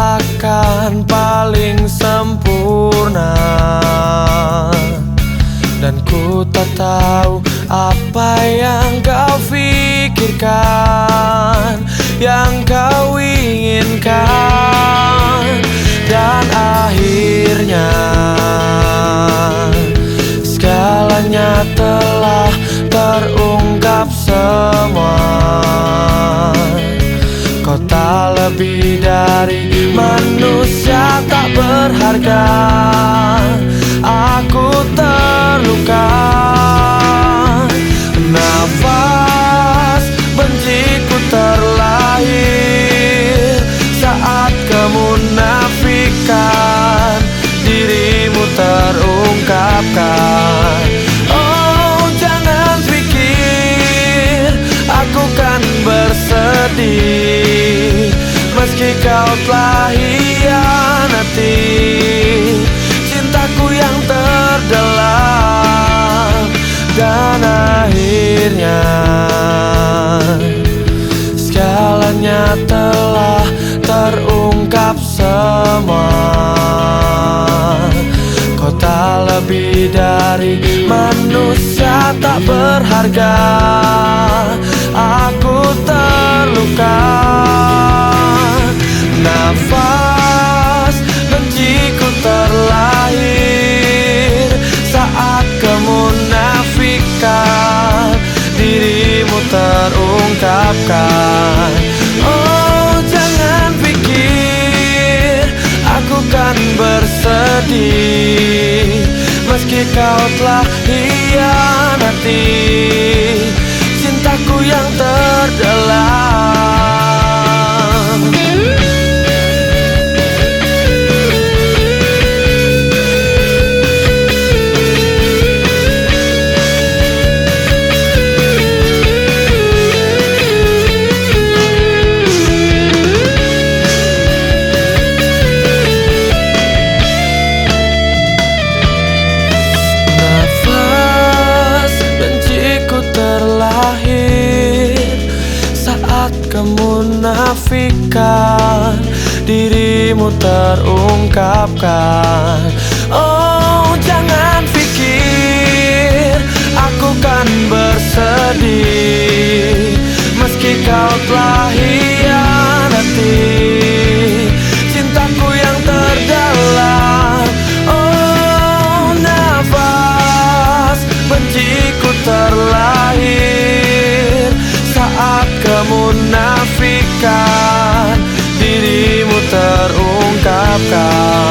akan paham berharga. Aku terluka. Nafas benciku terlahir Saat kemunafikan Dirimu terungkapkan. Oh jangan pikir Aku kan bersedih. Meski kau telah hianati akhirnya. Segalanya telah terungkap semua. Kau tak lebih dari manusia tak berharga. Aku terluka bersedih Meski kau telah hianati kemunafikan Dirimu terungkapkan. Oh jangan pikir Aku kan bersedih. Meski kau telah hidup tocar.